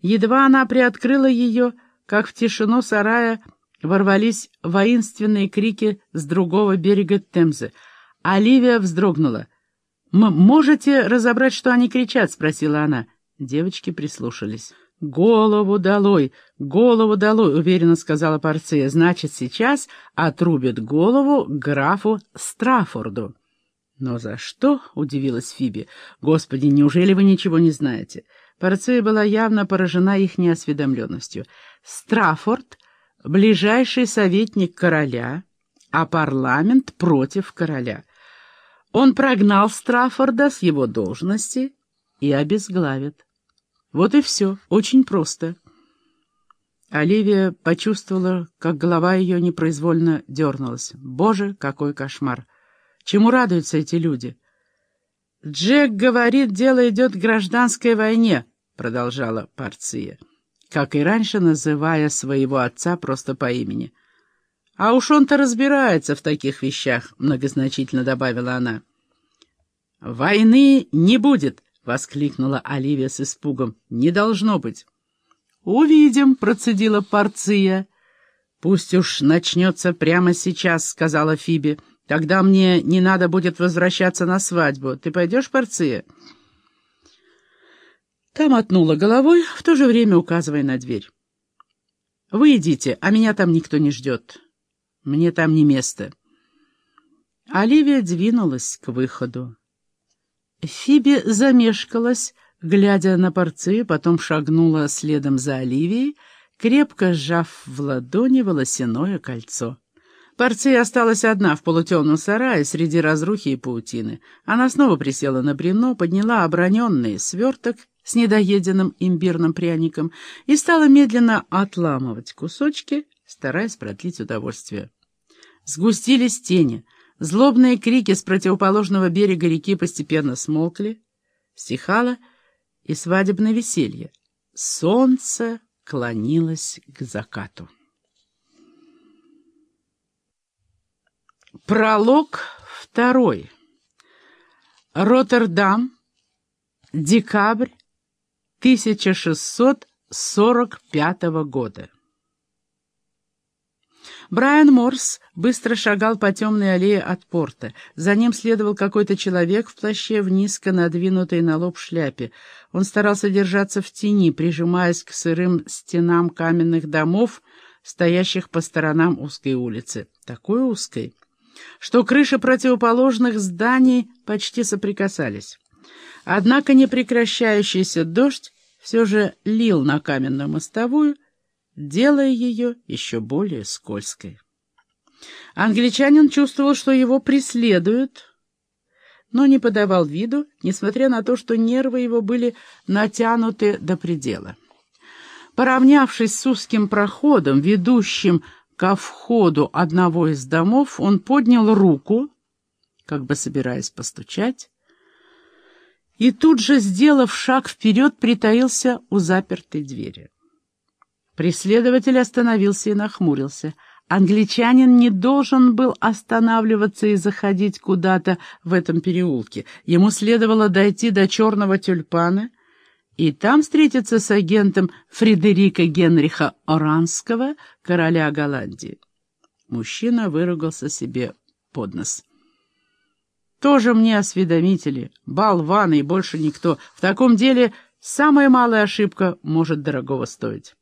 Едва она приоткрыла ее, как в тишину сарая ворвались воинственные крики с другого берега Темзы. Оливия вздрогнула. «Можете разобрать, что они кричат?» — спросила она. Девочки прислушались. «Голову долой! Голову долой!» — уверенно сказала Порция. «Значит, сейчас отрубят голову графу Страффорду». «Но за что?» — удивилась Фиби. «Господи, неужели вы ничего не знаете?» Порция была явно поражена их неосведомленностью. «Страффорд — ближайший советник короля, а парламент против короля. Он прогнал Страффорда с его должности и обезглавит. Вот и все, очень просто». Оливия почувствовала, как голова ее непроизвольно дернулась. «Боже, какой кошмар!» Чему радуются эти люди? «Джек говорит, дело идет к гражданской войне», — продолжала Парция, как и раньше называя своего отца просто по имени. «А уж он-то разбирается в таких вещах», — многозначительно добавила она. «Войны не будет», — воскликнула Оливия с испугом. «Не должно быть». «Увидим», — процедила Парция. «Пусть уж начнется прямо сейчас», — сказала Фиби. Тогда мне не надо будет возвращаться на свадьбу. Ты пойдешь, Порция?» Там отнула головой, в то же время указывая на дверь. «Вы идите, а меня там никто не ждет. Мне там не место». Оливия двинулась к выходу. Фиби замешкалась, глядя на порции, потом шагнула следом за Оливией, крепко сжав в ладони волосяное кольцо. Порция осталась одна в полутемном сарае среди разрухи и паутины. Она снова присела на бревно, подняла оброненный сверток с недоеденным имбирным пряником и стала медленно отламывать кусочки, стараясь продлить удовольствие. Сгустились тени, злобные крики с противоположного берега реки постепенно смолкли, стихало и свадебное веселье. Солнце клонилось к закату. Пролог второй. Роттердам. Декабрь 1645 года. Брайан Морс быстро шагал по темной аллее от порта. За ним следовал какой-то человек в плаще в низко надвинутой на лоб шляпе. Он старался держаться в тени, прижимаясь к сырым стенам каменных домов, стоящих по сторонам узкой улицы. Такой узкой, что крыши противоположных зданий почти соприкасались. Однако непрекращающийся дождь все же лил на каменную мостовую, делая ее еще более скользкой. Англичанин чувствовал, что его преследуют, но не подавал виду, несмотря на то, что нервы его были натянуты до предела. Поравнявшись с узким проходом, ведущим ко входу одного из домов он поднял руку, как бы собираясь постучать, и тут же, сделав шаг вперед, притаился у запертой двери. Преследователь остановился и нахмурился. Англичанин не должен был останавливаться и заходить куда-то в этом переулке. Ему следовало дойти до черного тюльпана — и там встретиться с агентом Фредерика Генриха Оранского, короля Голландии. Мужчина выругался себе под нос. «Тоже мне осведомители, болваны и больше никто. В таком деле самая малая ошибка может дорогого стоить».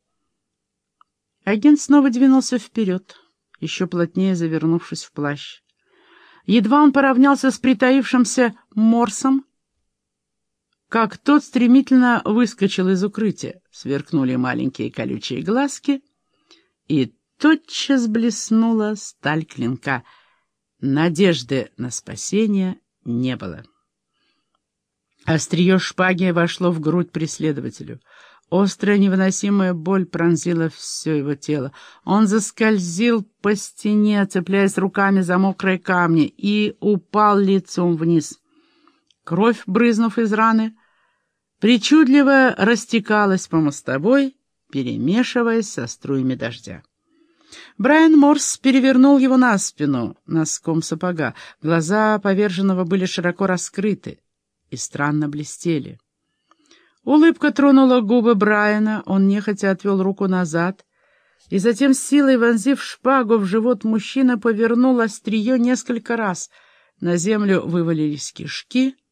Агент снова двинулся вперед, еще плотнее завернувшись в плащ. Едва он поравнялся с притаившимся Морсом, как тот стремительно выскочил из укрытия. Сверкнули маленькие колючие глазки, и тотчас блеснула сталь клинка. Надежды на спасение не было. Острие шпаги вошло в грудь преследователю. Острая невыносимая боль пронзила все его тело. Он заскользил по стене, цепляясь руками за мокрые камни, и упал лицом вниз. Кровь, брызнув из раны, причудливо растекалась по мостовой, перемешиваясь со струями дождя. Брайан Морс перевернул его на спину носком сапога. Глаза поверженного были широко раскрыты и странно блестели. Улыбка тронула губы Брайана, он нехотя отвел руку назад, и затем силой вонзив шпагу в живот мужчина повернул острие несколько раз. На землю вывалились кишки —